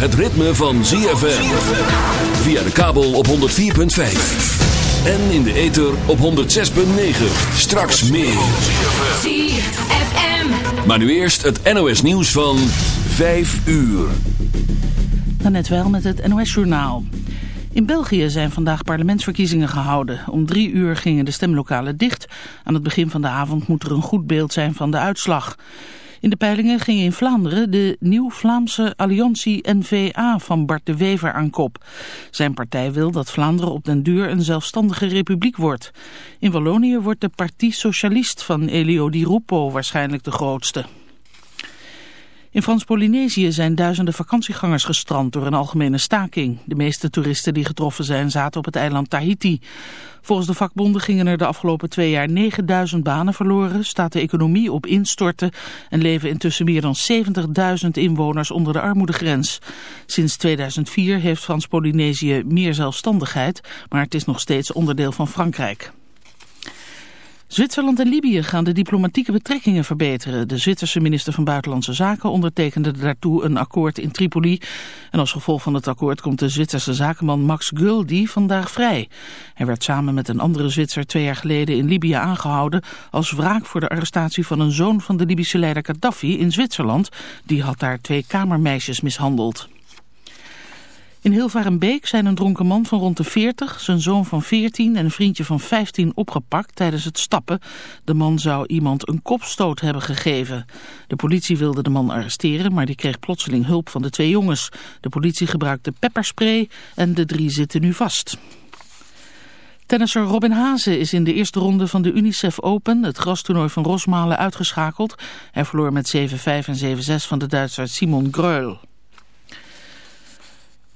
het ritme van ZFM. Via de kabel op 104.5. En in de ether op 106.9. Straks meer. ZFM. Maar nu eerst het NOS nieuws van 5 uur. Net wel met het NOS-journaal. In België zijn vandaag parlementsverkiezingen gehouden. Om drie uur gingen de stemlokalen dicht. Aan het begin van de avond moet er een goed beeld zijn van de uitslag. In de peilingen ging in Vlaanderen de Nieuw-Vlaamse Alliantie N-VA van Bart de Wever aan kop. Zijn partij wil dat Vlaanderen op den duur een zelfstandige republiek wordt. In Wallonië wordt de Partie Socialist van Elio Di Rupo waarschijnlijk de grootste. In Frans-Polynesië zijn duizenden vakantiegangers gestrand door een algemene staking. De meeste toeristen die getroffen zijn zaten op het eiland Tahiti. Volgens de vakbonden gingen er de afgelopen twee jaar 9000 banen verloren, staat de economie op instorten en leven intussen meer dan 70.000 inwoners onder de armoedegrens. Sinds 2004 heeft Frans-Polynesië meer zelfstandigheid, maar het is nog steeds onderdeel van Frankrijk. Zwitserland en Libië gaan de diplomatieke betrekkingen verbeteren. De Zwitserse minister van Buitenlandse Zaken ondertekende daartoe een akkoord in Tripoli. En als gevolg van het akkoord komt de Zwitserse zakenman Max Guldi vandaag vrij. Hij werd samen met een andere Zwitser twee jaar geleden in Libië aangehouden... als wraak voor de arrestatie van een zoon van de Libische leider Gaddafi in Zwitserland. Die had daar twee kamermeisjes mishandeld. In Hilvarenbeek zijn een dronken man van rond de 40, zijn zoon van 14 en een vriendje van 15 opgepakt tijdens het stappen. De man zou iemand een kopstoot hebben gegeven. De politie wilde de man arresteren, maar die kreeg plotseling hulp van de twee jongens. De politie gebruikte pepperspray en de drie zitten nu vast. Tennisser Robin Haase is in de eerste ronde van de UNICEF Open, het grastoernooi van Rosmalen, uitgeschakeld. Hij verloor met 7-5 en 7-6 van de Duitser Simon Greul.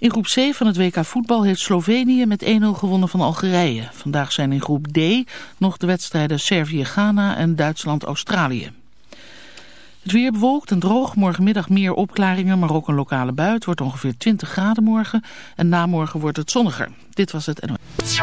In groep C van het WK voetbal heeft Slovenië met 1-0 gewonnen van Algerije. Vandaag zijn in groep D nog de wedstrijden Servië-Ghana en Duitsland-Australië. Het weer bewolkt en droog. Morgenmiddag meer opklaringen, maar ook een lokale bui. Het wordt ongeveer 20 graden morgen. En namorgen wordt het zonniger. Dit was het NOS.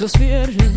Los viernes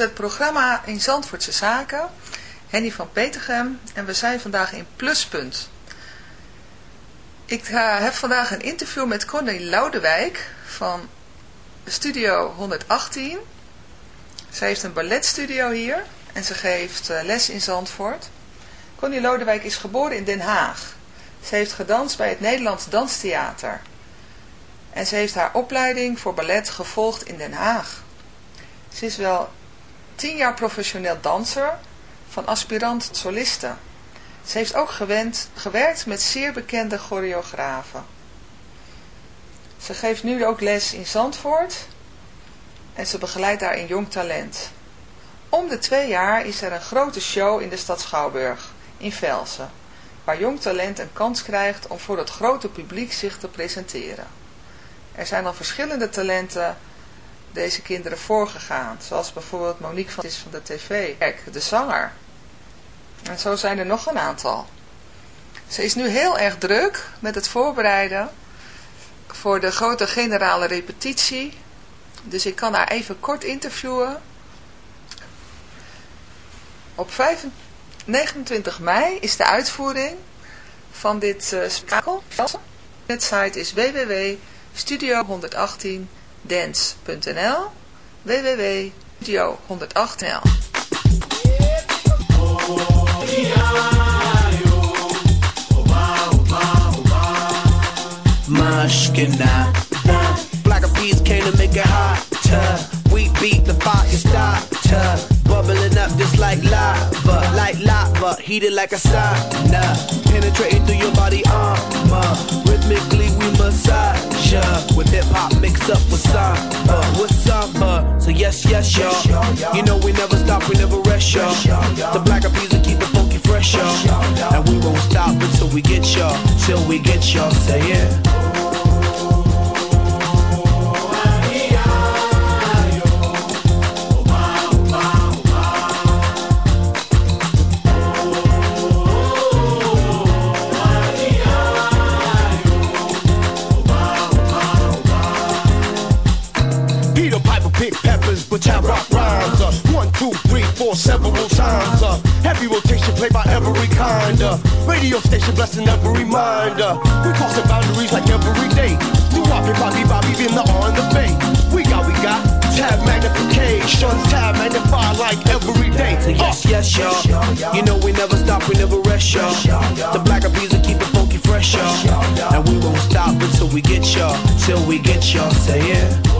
het programma in Zandvoortse Zaken. Henny van Petergem en we zijn vandaag in Pluspunt. Ik eh, heb vandaag een interview met Connie Loudewijk van Studio 118. Zij heeft een balletstudio hier en ze geeft eh, les in Zandvoort. Connie Lodewijk is geboren in Den Haag. Ze heeft gedanst bij het Nederlands Danstheater. En ze heeft haar opleiding voor ballet gevolgd in Den Haag. Ze is wel tien jaar professioneel danser, van aspirant soliste. Ze heeft ook gewend, gewerkt met zeer bekende choreografen. Ze geeft nu ook les in Zandvoort en ze begeleidt daar een jong talent. Om de twee jaar is er een grote show in de stad Schouwburg, in Velsen, waar jong talent een kans krijgt om voor het grote publiek zich te presenteren. Er zijn al verschillende talenten deze kinderen voorgegaan. Zoals bijvoorbeeld Monique van, is van de tv. Kijk, de zanger. En zo zijn er nog een aantal. Ze is nu heel erg druk met het voorbereiden voor de grote generale repetitie. Dus ik kan haar even kort interviewen. Op 5, 29 mei is de uitvoering van dit uh, spektakel. De website is www.studio118dance.nl www.studio118.nl Mushkina. Black of bees came to make it hotter. We beat the fire starter. Bubbling up just like lava, like lava, heated like a sauna. Penetrating through your body armor. Rhythmically we massage ya. With hip hop mixed up with samba, with samba. So yes, yes, y'all. You know we never stop, we never rest, y'all. The black of will keep the funky fresh, y'all. And we won't stop until we get y'all, till we get y'all. Say it. Peter Radio station blessing every mind. We crossing boundaries like every day. New Bobby, Bobby, Bobby, being the on the Bay. We got, we got tab magnification, tab magnified like every day. So yes, uh. yes, y'all. You know we never stop, we never rest, y'all. The black of music keep it funky fresh, y'all. And we won't stop until we get y'all, till we get y'all. Say it. Yeah.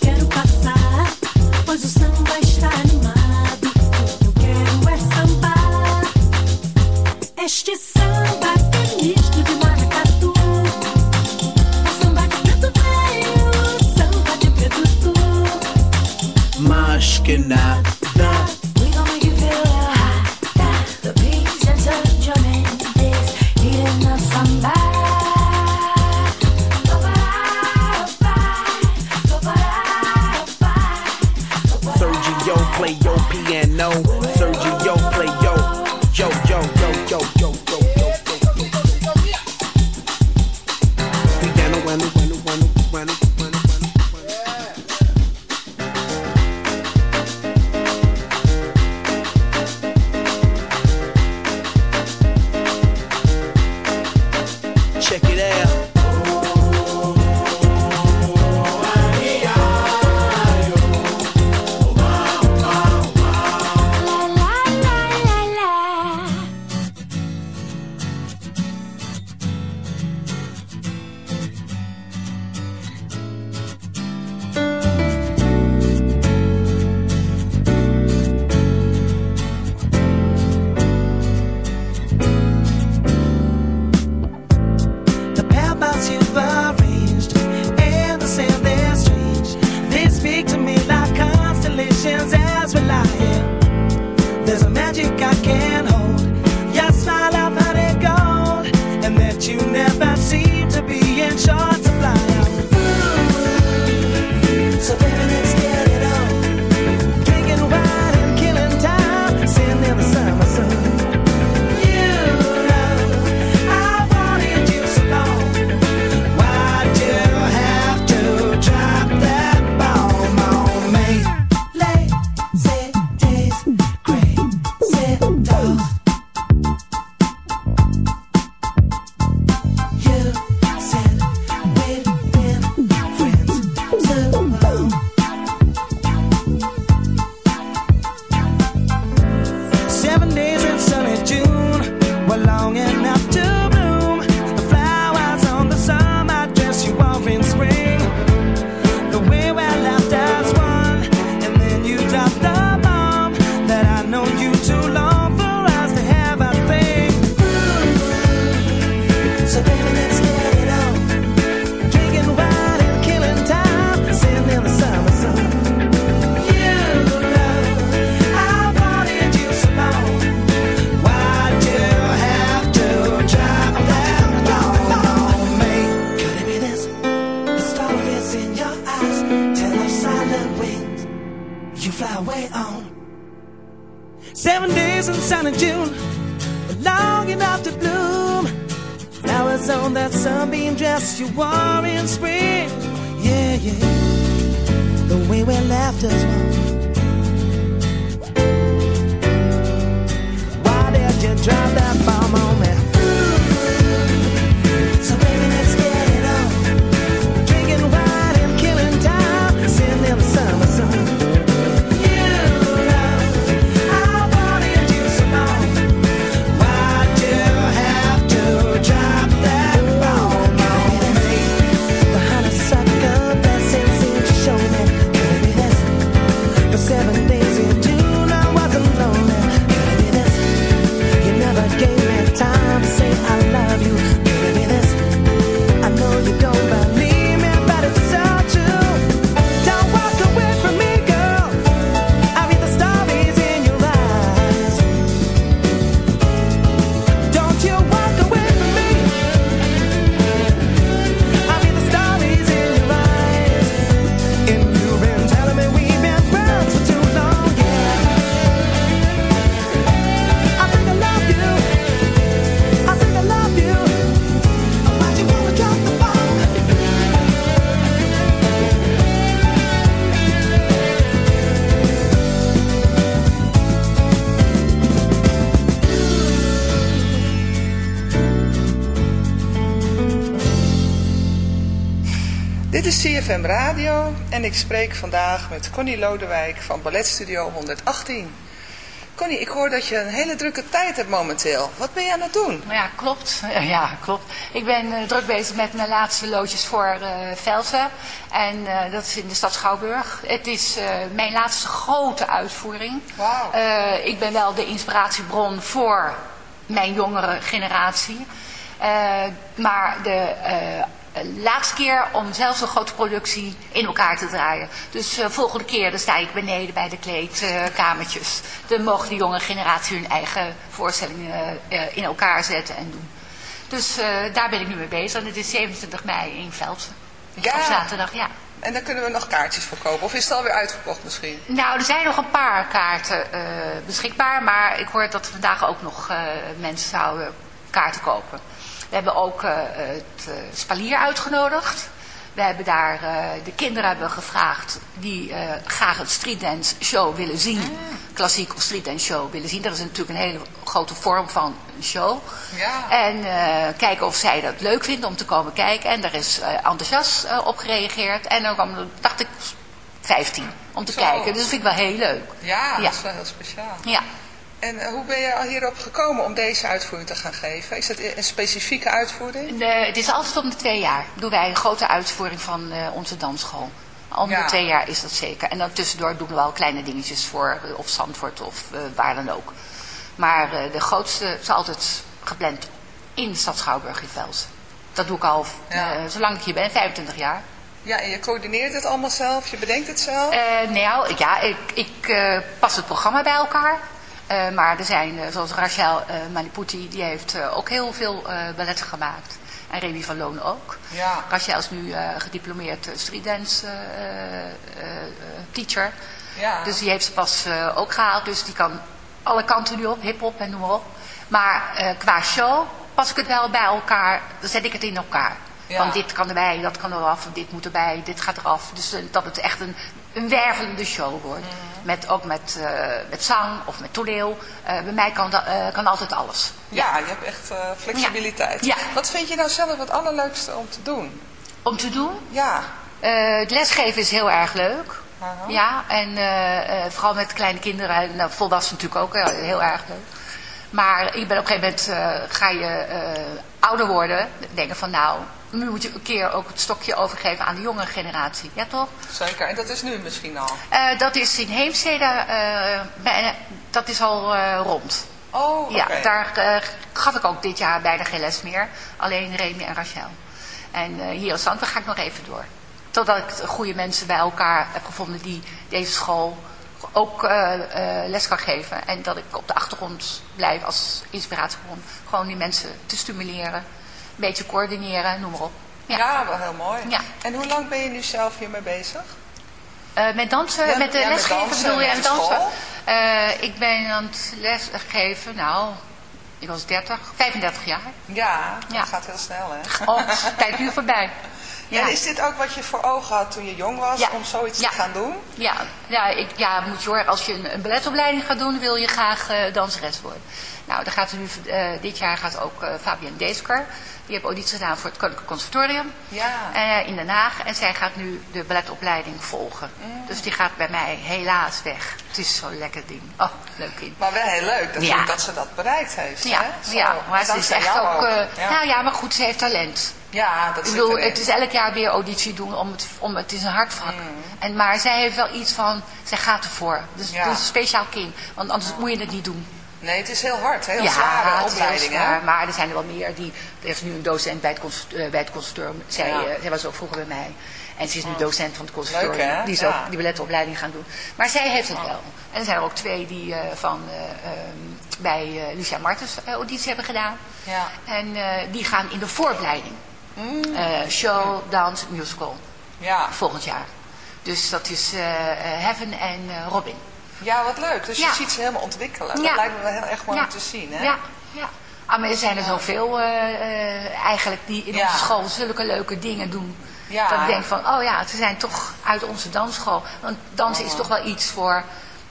CFM Radio en ik spreek vandaag met Connie Lodewijk van Balletstudio 118. Connie, ik hoor dat je een hele drukke tijd hebt momenteel. Wat ben je aan het doen? Ja, klopt. Ja, klopt. Ik ben eh, druk bezig met mijn laatste loodjes voor eh Velsen. En eh, dat is in de stad Schouwburg. Het is eh, mijn laatste grote uitvoering. Wauw. Eh, ik ben wel de inspiratiebron voor mijn jongere generatie. Eh, maar de eh, laatste keer om zelf zo'n grote productie in elkaar te draaien. Dus eh, volgende keer dan sta ik beneden bij de kleedkamertjes. dan mogen de jonge generatie hun eigen voorstellingen eh, in elkaar zetten en doen. Dus eh, daar ben ik nu mee bezig. En het is 27 mei in Velsen. Ja. Op zaterdag, ja. En daar kunnen we nog kaartjes voor kopen. Of is het alweer uitverkocht misschien? Nou, er zijn nog een paar kaarten beschikbaar, maar ik hoor dat er vandaag ook nog mensen zouden kaarten kopen. We hebben ook eh, het eh, Spalier uitgenodigd. We hebben daar, eh, de kinderen hebben gevraagd die graag een streetdance show willen zien. Klassiek of streetdance show willen zien. Dat is natuurlijk een hele grote vorm van een show. Ja. En kijken of zij dat leuk vinden om te komen kijken. En daar is enthousiast op gereageerd. En dan kwam dacht ik, 15 om te Zo. kijken. Dus dat vind ik wel heel leuk. Ja, Ja. dat is wel heel speciaal. Ja. En eh, hoe ben je al hierop gekomen om deze uitvoering te gaan geven? Is dat een specifieke uitvoering? De, het is altijd om de twee jaar. Doen wij een grote uitvoering van eh, onze dansschool. Om Ja. de twee jaar is dat zeker. En dan tussendoor doen we wel kleine dingetjes voor eh, of Zandvoort of waar dan ook. Maar de grootste is altijd gepland in stad Schouwburg in Velsen. Dat doe ik al Ja. zolang ik hier ben, 25 jaar. Ja, en je coördineert het allemaal zelf? Je bedenkt het zelf? Nou, ja, ik, ik pas het programma bij elkaar. Eh, maar er zijn, eh, zoals Rachel eh Maliputi, die heeft ook heel veel balletten gemaakt. En Remy van Loon ook. Ja. Rachel is nu gediplomeerd streetdance teacher. Ja. Dus die heeft ze pas ook gehaald. Dus die kan alle kanten nu op, hip-hop en noem maar op. Maar qua show pas ik het wel bij elkaar, dan zet ik het in elkaar. Ja. Van dit kan erbij, dat kan eraf, dit moet erbij, dit gaat eraf. Dus dat het echt een, een wervelende show wordt. Mhm. Met, ook met, eh, met zang of met toneel. Eh, bij mij kan, da- eh, kan altijd alles. Ja, je hebt echt flexibiliteit. Ja. Wat vind je nou zelf het allerleukste om te doen? Om te doen? Ja. Het lesgeven is heel erg leuk. Ja, en vooral met kleine kinderen en nou, volwassenen natuurlijk ook heel erg leuk. Maar ik ben op een gegeven moment, eh, ga je eh, ouder worden, denken van nou, nu moet je een keer ook het stokje overgeven aan de jonge generatie. Ja toch? Zeker, en dat is nu misschien al. Eh, dat is in Heemstede, bij- dat is al rond. Oh, oké. Ja, daar gaf ik ook dit jaar bijna geen les meer. Alleen Remy en Rachel. En hier in Zandvoort ga ik nog even door. Totdat ik goede mensen bij elkaar heb gevonden die deze school ook eh, eh, les kan geven. En dat ik op de achtergrond blijf als inspiratiebron. Gewoon die mensen te stimuleren. Een beetje coördineren, noem maar op. Ja, wel heel mooi. Ja. En hoe lang ben je nu zelf hiermee bezig? Eh, met dansen, Ja, met de ja, met lesgeven dansen, bedoel je? met En dansen? ik ben aan het lesgeven, nou, ik was 30, 35 jaar. Ja, dat Ja. gaat heel snel hè. Oh, tijd nu voorbij. Ja. En is dit ook wat je voor ogen had toen je jong was, Ja. om zoiets Ja. te gaan doen? Ja, ja, ik, ja moet je horen, als je een, een balletopleiding gaat doen, wil je graag eh, danseres worden. Nou, dan gaat er nu, eh, dit jaar gaat ook eh Fabienne Deesker, die heeft auditie gedaan voor het Koninklijk Conservatorium Ja. eh, in Den Haag. En zij gaat nu de balletopleiding volgen. Mm. Dus die gaat bij mij helaas weg. Het is zo'n lekker ding. Oh, leuk kind. Maar wel heel leuk dat, Ja. dat ze dat bereikt heeft. Ja, hè? Ja, maar ze is echt ook... Ja. Nou ja, maar goed, ze heeft talent. Ja, dat Ik bedoel, het is elk jaar weer auditie doen, om het, om, het is een hardvak. En, maar zij heeft wel iets van, zij gaat ervoor. Dus Ja. is een speciaal kind, want anders moet je het niet doen. Nee, het is heel hard, heel ja, zware opleiding. zwaar, maar er zijn er wel meer. Die, er is nu een docent bij het, cons- eh, bij het conservatorium. Zij, Ja. eh, zij was ook vroeger bij mij. En ze is nu Oh. docent van het conservatorium. Leuk? Die is Ja. ook die balletopleiding gaan doen. Maar zij heeft het wel. En er zijn er ook twee die eh, van, eh, ehm, bij Lucia Martens auditie hebben gedaan. Ja. En die gaan in de vooropleiding. Eh, show, dans, musical. Ja. Volgend jaar. Dus dat is Heaven en Robin. Ja, wat leuk. Dus je ziet ze helemaal ontwikkelen. Dat lijkt me wel heel erg mooi om te zien. Hè? Ja, ja. Ah, maar er zijn er zoveel eh, eigenlijk die in onze school zulke leuke dingen doen. Ja. Dat ik denk van, oh ja, ze zijn toch uit onze dansschool. Want dansen is Oh. toch wel iets voor...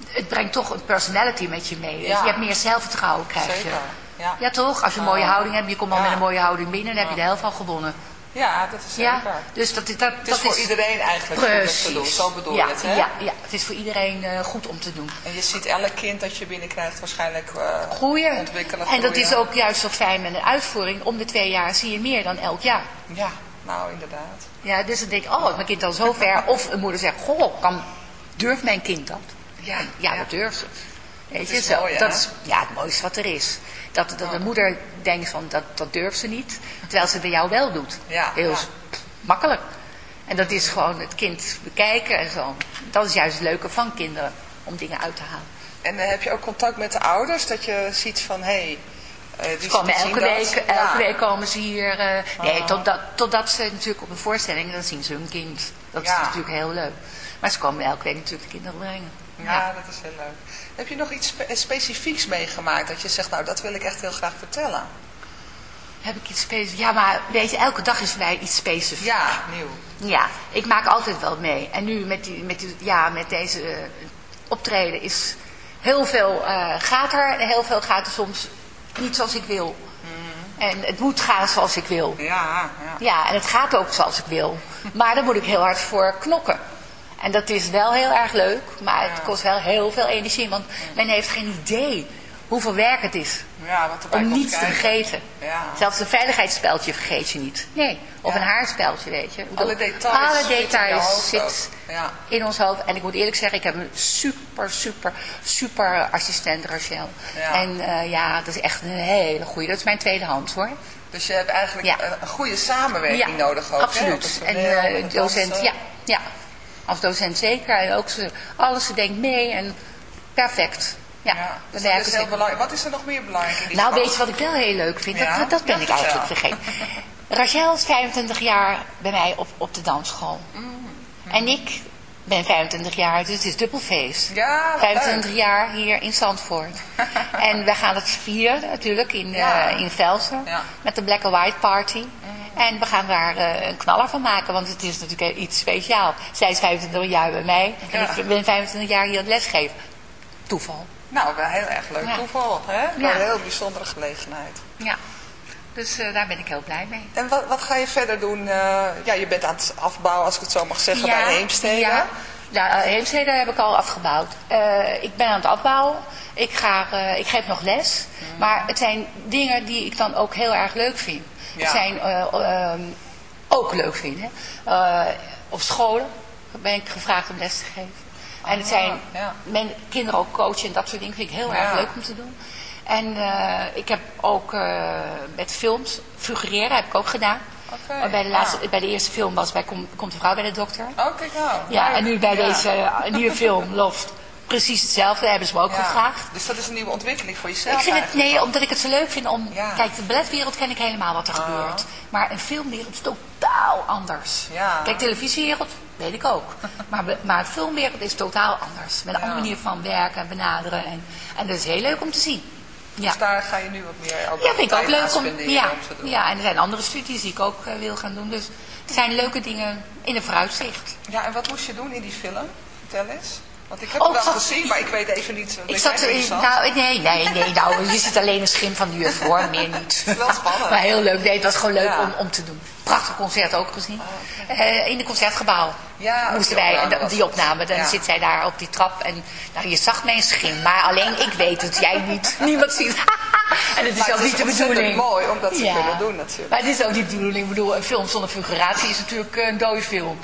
Het brengt toch een personality met je mee. Dus Ja. je hebt meer zelfvertrouwen, krijg Zeker. je. Ja. Ja toch? Als je een mooie houding hebt, je komt al met een mooie houding binnen... dan heb je de helft al gewonnen. Ja, dat is Ja, zeker. dus dat, dat, Het is dat voor iedereen eigenlijk goed om te doen. Zo bedoel ja, je het, hè? Ja, ja, het is voor iedereen eh, goed om te doen. En je ziet elk kind dat je binnenkrijgt waarschijnlijk eh, Groeien. ontwikkelen. En dat groeien. is ook juist zo fijn met een uitvoering. Om de twee jaar zie je meer dan elk jaar. Ja, nou inderdaad. Ja, dus dan denk ik, oh, mijn kind al zo ver. Of een moeder zegt, goh, kan, durft mijn kind dat? Ja, Ja, dat durft ze. Weet Dat je, zo, mooi, dat is ja, het mooiste wat er is. Dat, dat de moeder denkt van, dat, dat durft ze niet. Terwijl ze het bij jou wel doet. Heel makkelijk. En dat is gewoon het kind bekijken en zo. Dat is juist het leuke van kinderen, om dingen uit te halen. En eh, heb je ook contact met de ouders? Dat je ziet van, hé, hey, Ze komen elke week, elke week komen ze hier. eh, nee, totdat, totdat ze natuurlijk op een voorstelling, dan zien ze hun kind. Dat Ja. is natuurlijk heel leuk. Maar ze komen elke week natuurlijk de kinderen brengen. Ja, dat is heel leuk. Heb je nog iets spe- specifieks meegemaakt dat je zegt, nou dat wil ik echt heel graag vertellen? Heb ik iets specifieks? Ja, maar weet je, elke dag is voor mij iets specifieks. Ja, nieuw. Ja, ik maak altijd wel mee. En nu met, die, met, die, ja, met deze eh, optreden is heel veel eh, gaat er. En heel veel gaat er soms niet zoals ik wil. En het moet gaan zoals ik wil. Ja, ja. Ja, en het gaat ook zoals ik wil. Maar daar moet ik heel hard voor knokken. En dat is wel heel erg leuk, maar het kost wel heel veel energie. Want men heeft geen idee hoeveel werk het is Ja, wat om niets te vergeten. Ja. Zelfs een veiligheidsspeltje vergeet je niet. Nee, of Ja. een haarspeltje, weet je. Alle details Alle zitten in je details zit in ons hoofd. En ik moet eerlijk zeggen, ik heb een super, super, super assistent, Rachel. En eh, ja, dat is echt een hele goede. Dat is mijn tweede hand, hoor. Dus je hebt eigenlijk een, goede samenwerking nodig ook. absoluut. En het docent, ja, ja. Als docent zeker. En ook ze, alles, ze denkt mee en perfect. Ja, dus dat is heel belangrijk. Wat is er nog meer belangrijk in die Nou, weet je wat ik wel heel leuk vind? Ja? Dat, dat ben ik eigenlijk vergeten. Rachel is 25 jaar bij mij op, op de dansschool. Mm. En ik ben 25 jaar, dus het is dubbelfeest. Ja, wat 25 leuk. jaar hier in Zandvoort. en we gaan het vieren natuurlijk in, Ja. eh, in Velsen. Ja. Met de Black and White Party. En we gaan daar eh, een knaller van maken, want het is natuurlijk iets speciaal. Zij is 25 jaar bij mij en Ja. ik ben 25 jaar hier aan het lesgeven. Toeval. Nou, wel heel erg leuk Ja. toeval. Hè? Ja. Een heel bijzondere gelegenheid. Ja. Dus eh, daar ben ik heel blij mee. En wat, wat ga je verder doen? Eh, ja, je bent aan het afbouwen, als ik het zo mag zeggen, bij Heemstede. Ja, ja Heemstede heb ik al afgebouwd. Ik ben aan het afbouwen. Ik, ga, ik geef nog les. Mm. Maar het zijn dingen die ik dan ook heel erg leuk vind. Ja. Zijn eh, ehm, ook leuk vinden. Eh, op scholen ben ik gevraagd om les te geven. En het zijn Ah, ja. men, kinderen ook coachen en dat soort dingen vind ik heel Ja. erg leuk om te doen. En eh, ik heb ook met films, figureren heb ik ook gedaan. Oké, bij, de laatste, ja. bij de eerste film was bij Kom, Komt de vrouw bij de dokter. Oh, kijk nou. Ja, en nu bij deze nieuwe film, Loft, precies hetzelfde. Hebben ze me ook Ja. gevraagd. Dus dat is een nieuwe ontwikkeling voor jezelf Ik vind het, eigenlijk nee, omdat ik het zo leuk vind om... Ja. Kijk, de balletwereld ken ik helemaal wat er Ah. gebeurt. Maar een filmwereld is totaal anders. Ja. Kijk, televisiewereld weet ik ook. Maar, maar filmwereld is totaal anders. Met een andere manier van werken en benaderen. En, en dat is heel leuk om te zien. Ja. Dus daar ga je nu wat meer ook Ja, vind ik ook leuk om, ja, om te doen. ja, en er zijn andere studies die ik ook eh, wil gaan doen. Dus er zijn leuke dingen in de vooruitzicht. Ja, en wat moest je doen in die film? Vertel eens. Want ik heb Oh, het wel zat- gezien, maar ik weet even niet Ik zat zat. nou, nee, nee, nee, nou, je ziet alleen een schim van de juf hoor, meer niet. Wel spannend. Maar heel leuk, nee, het was gewoon leuk Ja. om, om te doen. Prachtig concert ook gezien. Eh, in de concertgebouw Ja, moesten die wij, opname die het. opname, dan Ja. zit zij daar op die trap en nou, je zag mijn schim, maar alleen ik weet het, jij niet, niemand ziet En het is Maar ook het is niet de bedoeling. mooi om dat te kunnen doen natuurlijk. Maar het is ook niet de bedoeling, ik bedoel, een film zonder figuratie is natuurlijk een dode film.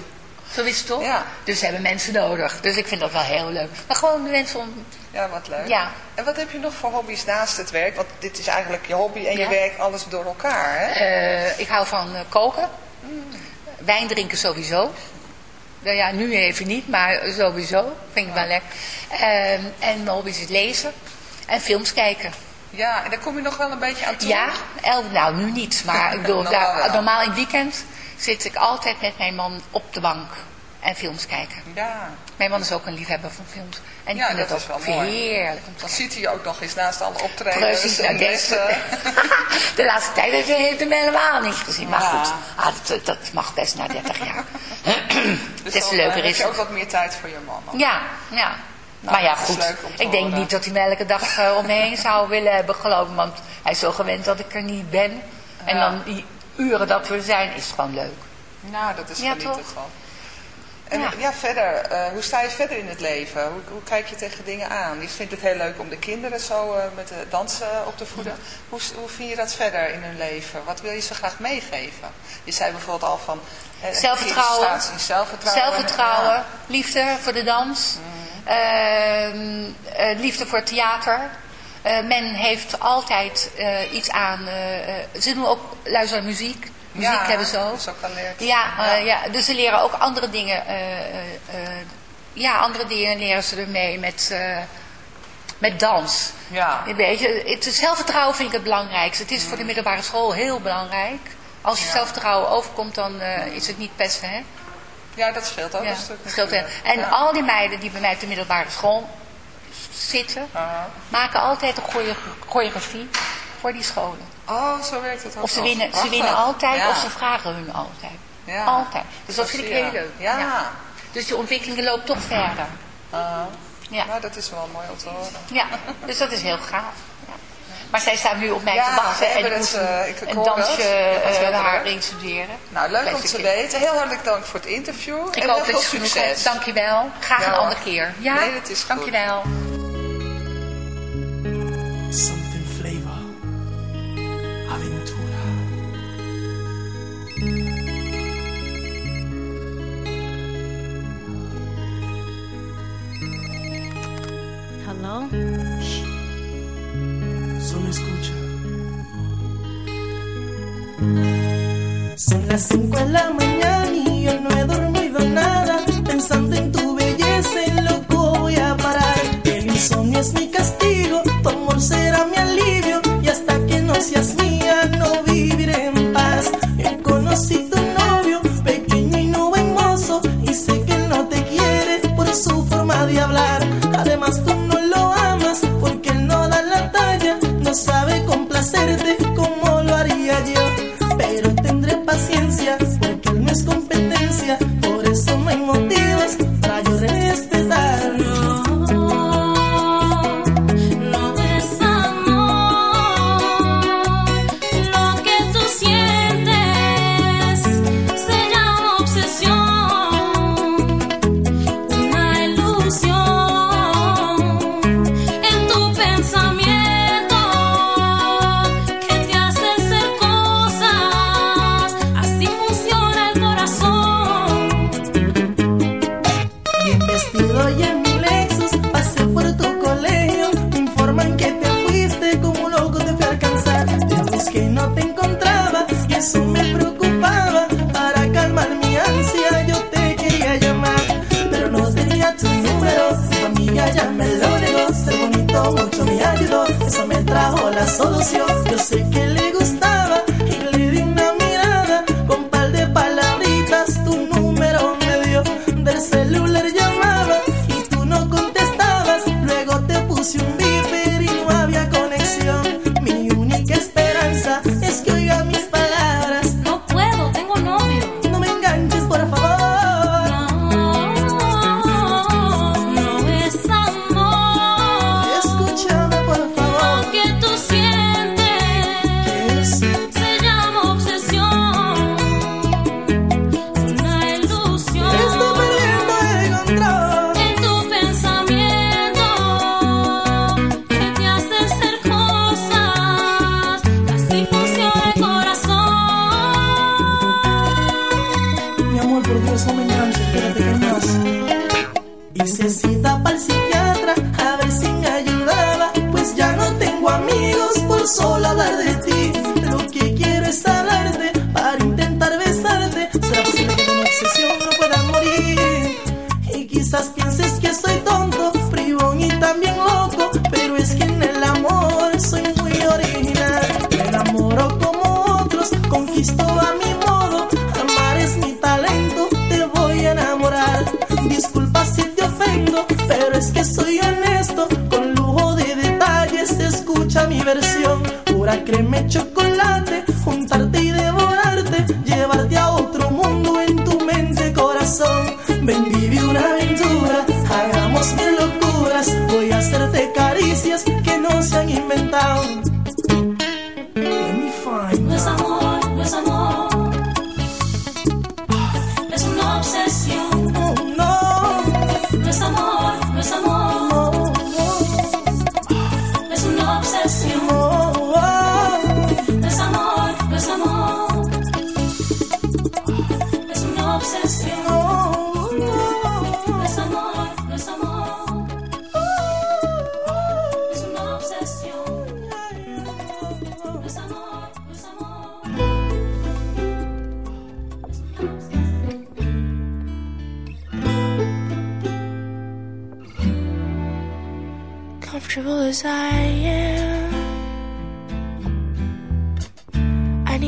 Zo is het toch? Ja. Dus ze hebben mensen nodig. Dus ik vind dat wel heel leuk. Maar gewoon de mensen om... Ja, wat leuk. Ja. En wat heb je nog voor hobby's naast het werk? Want dit is eigenlijk je hobby en je werk, alles door elkaar, hè? Eh, ik hou van eh, koken. Wijn drinken sowieso. Nou ja, nu even niet, maar sowieso. Vind ik wel lekker. Ehm, en mijn hobby is het lezen. En films kijken. Ja, en daar kom je nog wel een beetje aan toe. Ja, el, nou nu niet. Maar ik bedoel, Normaal daar- wel. normaal in het weekend zit ik altijd met mijn man op de bank. En films kijken. Ja, Mijn man is ook een liefhebber van films. En ik Ja, vind dat het is ook heerlijk om te dan ziet hij je ook nog eens naast alle optredens Precies, en nou, de laatste tijd heeft hij hem helemaal niet gezien. Maar Ja. goed, ah, dat, dat mag best na 30 jaar. Dus dan, leuker eh, heb is je het. ook wat meer tijd voor je man. Ja, ja. Nou, maar ja, is goed. Ik denk horen. niet dat hij me elke dag eh, om me heen zou willen hebben, geloof ik. Want hij is zo gewend dat ik er niet ben. En dan i- uren dat we er zijn, is het gewoon leuk. Nou, dat is Ja, genieten toch? van. En Ja. ja, verder, eh, hoe sta je verder in het leven? Hoe, hoe kijk je tegen dingen aan? Je vindt het heel leuk om de kinderen zo eh, met de dansen op te voeden. Hoe, hoe vind je dat verder in hun leven? Wat wil je ze graag meegeven? Je zei bijvoorbeeld al van... eh, Zelfvertrouwen. zelfvertrouwen. Zelfvertrouwen, Ja. liefde voor de dans, Mm. ehm, eh, liefde voor het theater. Men heeft altijd iets aan, ze doen ook luisteren naar muziek. Muziek Ja, hebben ze ook. dat is ook. Ja, Ja. eh, ja, dus ze leren ook andere dingen. eh, eh, ja, andere dingen leren ze ermee met, met dans. Ja. Weet je, het zelfvertrouwen vind ik het belangrijkste. Het is voor de middelbare school heel belangrijk. Als je zelfvertrouwen overkomt, dan is het niet pesten, hè? Ja, dat scheelt ook Ja, een stuk scheelt. En Ja. al die meiden die bij mij op de middelbare school zitten, maken altijd een goede choreografie voor die scholen. Oh, zo werkt het ook. Of ze winnen, ze winnen altijd, Ja. of ze vragen hun altijd. Ja. Altijd. Dus dat vind ik je. heel leuk. Ja. Dus die ontwikkeling loopt toch verder. Ja. Nou, dat is wel mooi om te horen. Ja, dus dat is heel gaaf. Ja. Maar zij staan nu op mij Ja, te wachten en het, eh, ik- ik een dansje eh, haar instuderen. Nou, leuk om te weten. Heel hartelijk dank voor het interview. Ik en hoop heel veel je succes. hebt. Dankjewel. Graag Ja, een andere keer. Ja? Nee, dat is goed. Dankjewel. Something Solo escucha. Son las 5 de la mañana y yo no he dormido nada. Pensando en tu belleza, en loco voy a parar. El insomnio es mi castigo, tu amor será mi alivio. Y hasta que no seas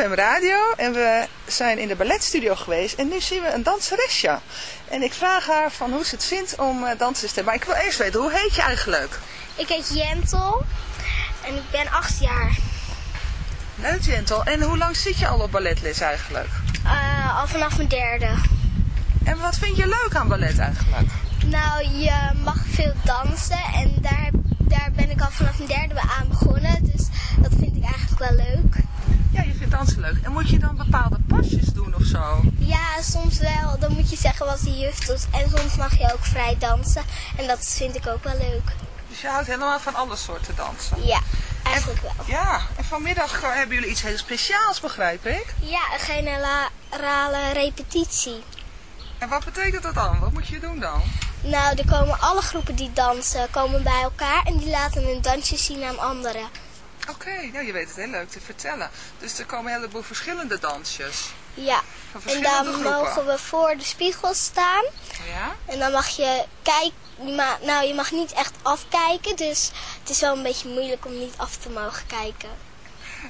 CFM Radio en we zijn in de balletstudio geweest en nu zien we een danseresje. En ik vraag haar van hoe ze het vindt om eh, dansen te Maar ik wil eerst weten, hoe heet je eigenlijk? Ik heet Jentel en ik ben acht jaar. Leuk Jentel. En hoe lang zit je al op balletles eigenlijk? Eh, al vanaf mijn derde. En wat vind je leuk aan ballet eigenlijk? Nou, je mag veel dansen en daar, daar ben ik al vanaf mijn derde aan begonnen. Dus dat vind ik eigenlijk wel leuk. Ja, je vindt dansen leuk. En moet je dan bepaalde pasjes doen of zo? Ja, soms wel. Dan moet je zeggen wat de juf doet. En soms mag je ook vrij dansen. En dat vind ik ook wel leuk. Dus je houdt helemaal van alle soorten dansen? Ja, eigenlijk wel. Ja, en vanmiddag eh, hebben jullie iets heel speciaals, begrijp ik? Ja, een generale repetitie. En wat betekent dat dan? Wat moet je doen dan? Nou, er komen alle groepen die dansen komen bij elkaar en die laten hun dansjes zien aan anderen. Oké, nou je weet het heel leuk te vertellen. Dus er komen een heleboel verschillende dansjes. Ja, en dan groepen. mogen we voor de spiegel staan. Ja? En dan mag je kijken, maar nou je mag niet echt afkijken, dus het is wel een beetje moeilijk om niet af te mogen kijken.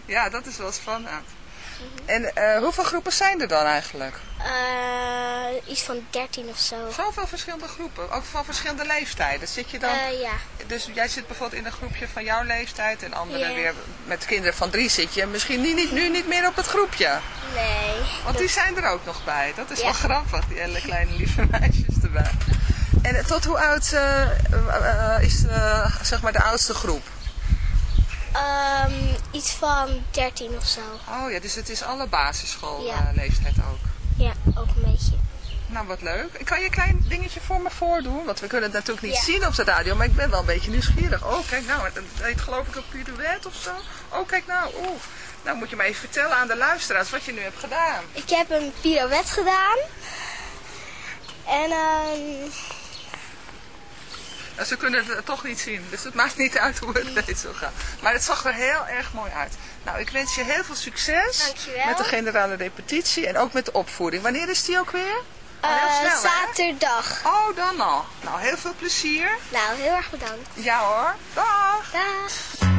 Ja, dat is wel spannend. En eh, hoeveel groepen zijn er dan eigenlijk? Eh, iets van 13 of zo. Zoveel verschillende groepen, ook van verschillende leeftijden. Zit je dan, Eh, ja. dus jij zit bijvoorbeeld in een groepje van jouw leeftijd en anderen weer met kinderen van drie zit je. Misschien nu niet, nu niet meer op het groepje. Nee. Want die zijn er ook nog bij. Dat is Ja. wel grappig, die hele kleine lieve meisjes erbij. En tot hoe oud is zeg maar de oudste groep? Ehm, iets van 13 of zo. Oh ja, dus het is alle basisschoolleeftijd Ja. leeftijd ook. Ja, ook een beetje. Nou, wat leuk. Kan je een klein dingetje voor me voordoen? Want we kunnen het natuurlijk niet Ja. zien op de radio, maar ik ben wel een beetje nieuwsgierig. Oh, kijk nou, het heet geloof ik een pirouette of zo. Oh, kijk nou, oeh. Nou moet je me even vertellen aan de luisteraars wat je nu hebt gedaan. Ik heb een pirouette gedaan. En ehm Ze kunnen het toch niet zien, dus het maakt niet uit hoe het deed zo gaan. Maar het zag er heel erg mooi uit. Nou, ik wens je heel veel succes Dankjewel. met de generale repetitie en ook met de opvoering. Wanneer is die ook weer? Eh, snel, hè? zaterdag. Oh, dan al. Nou, heel veel plezier. Nou, heel erg bedankt. Ja hoor. Dag. Dag.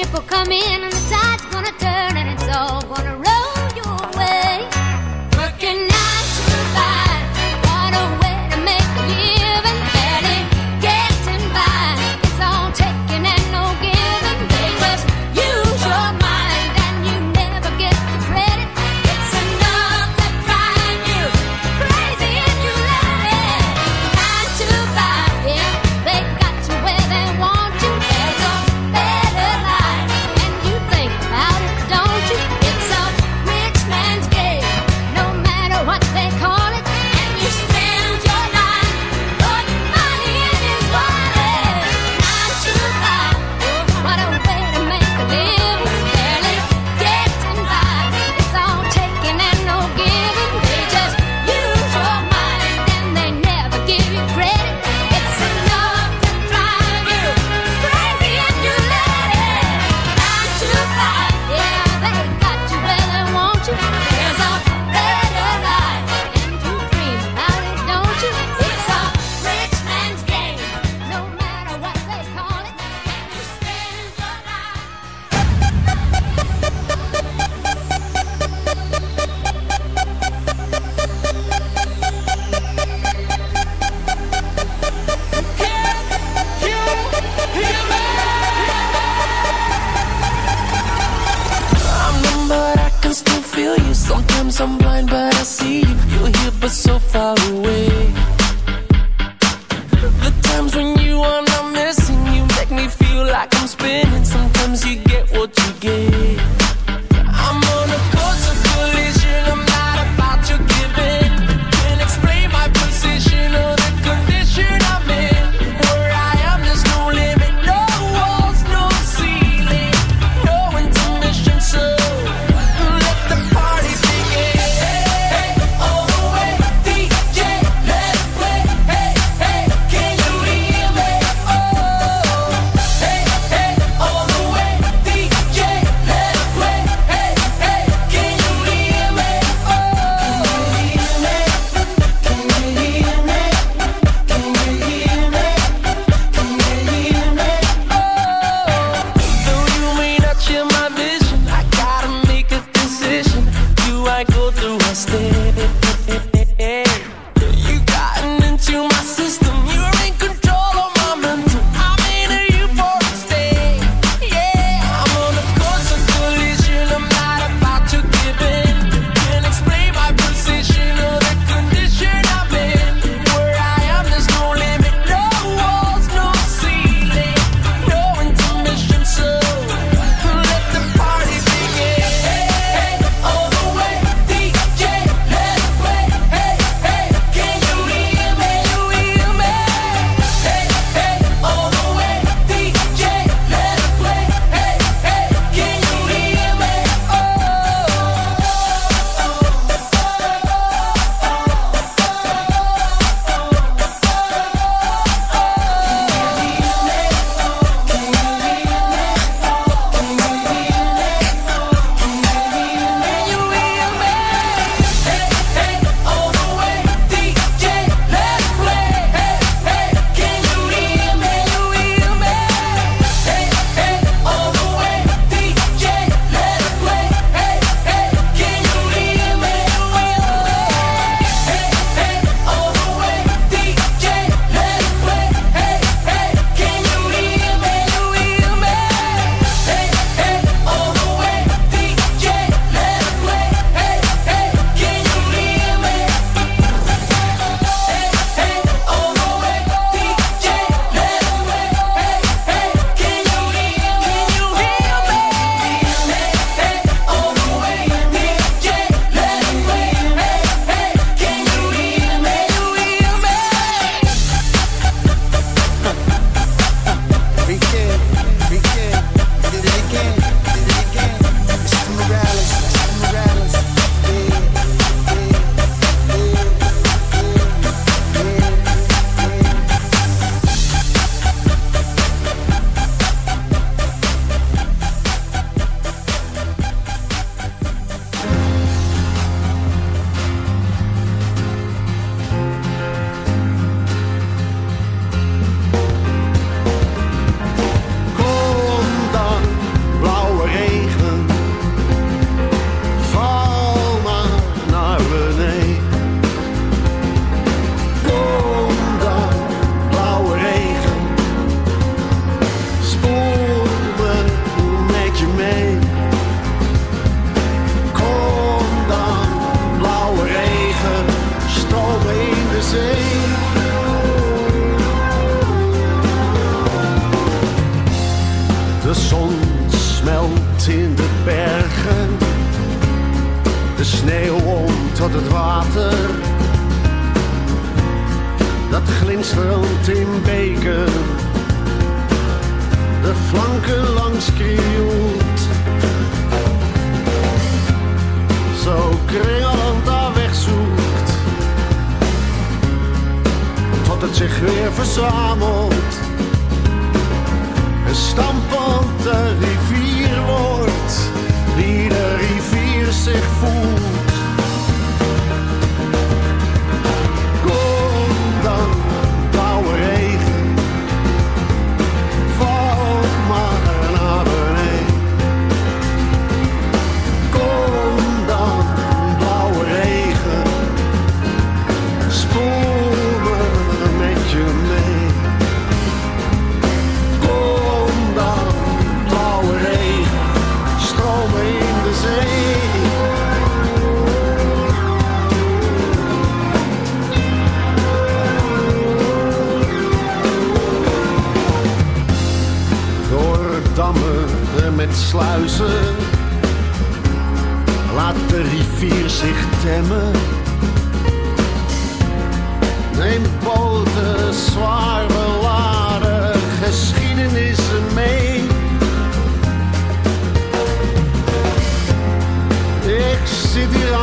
ship will come in I'm blind, but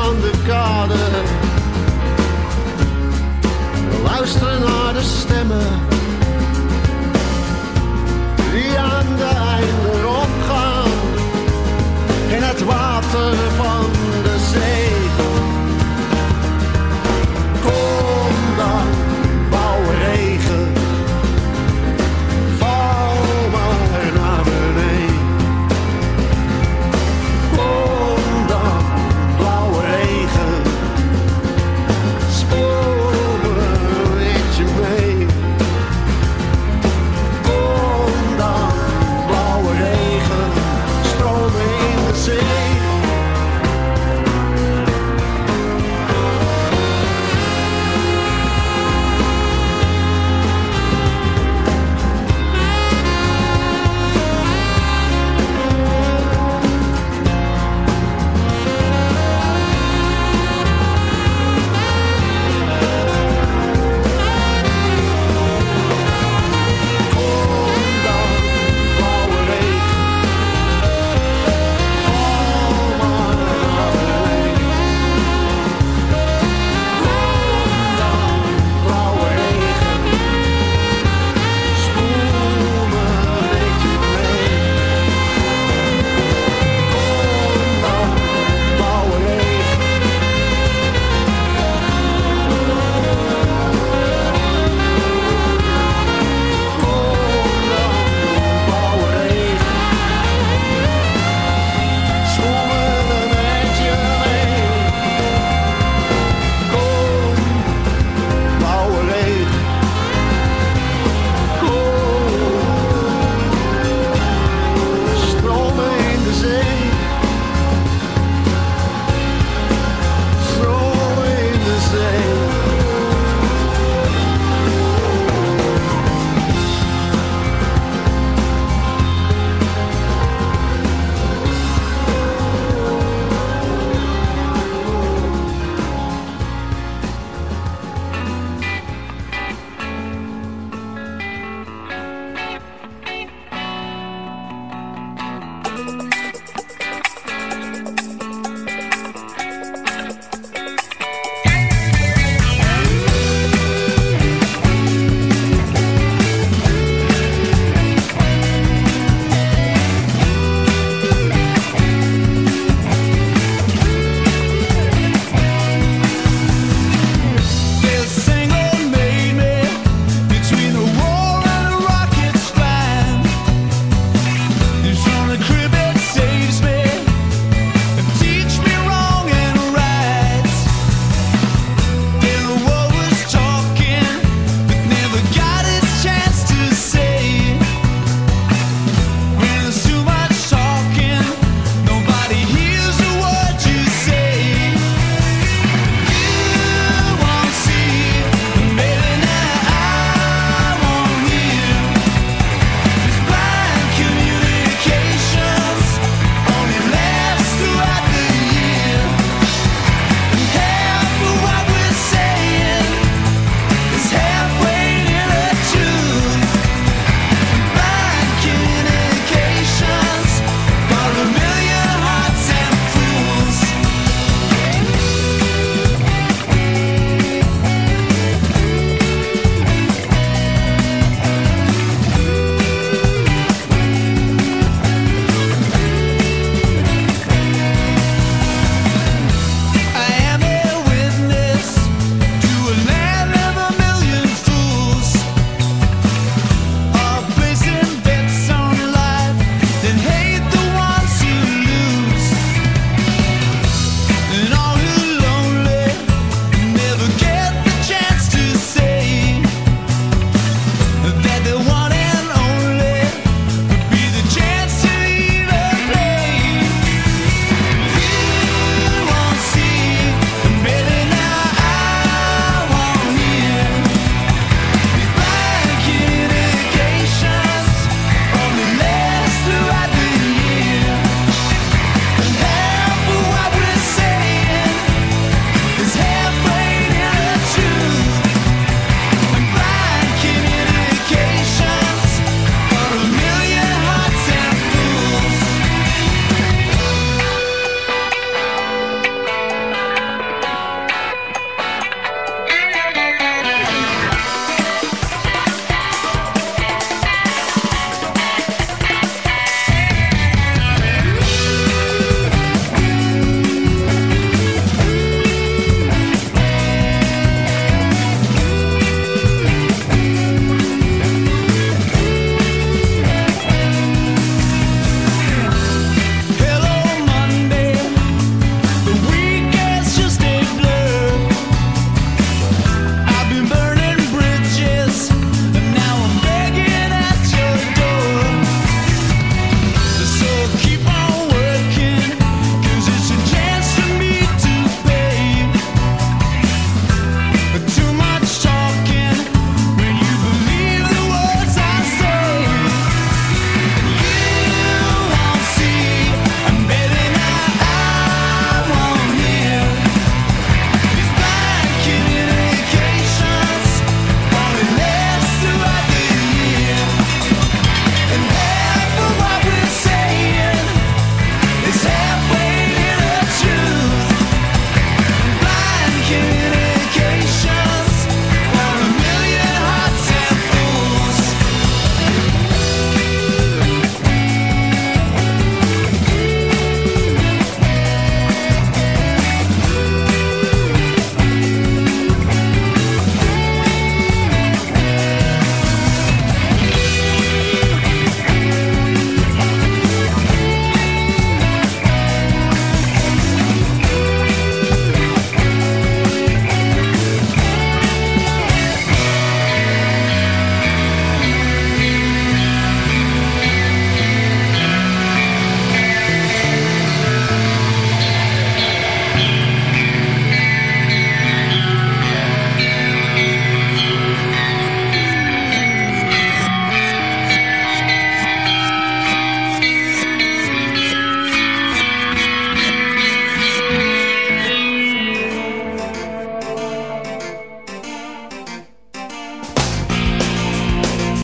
van de kade. We luisteren naar de stemmen die aan de einder opgaan in het water van de zee.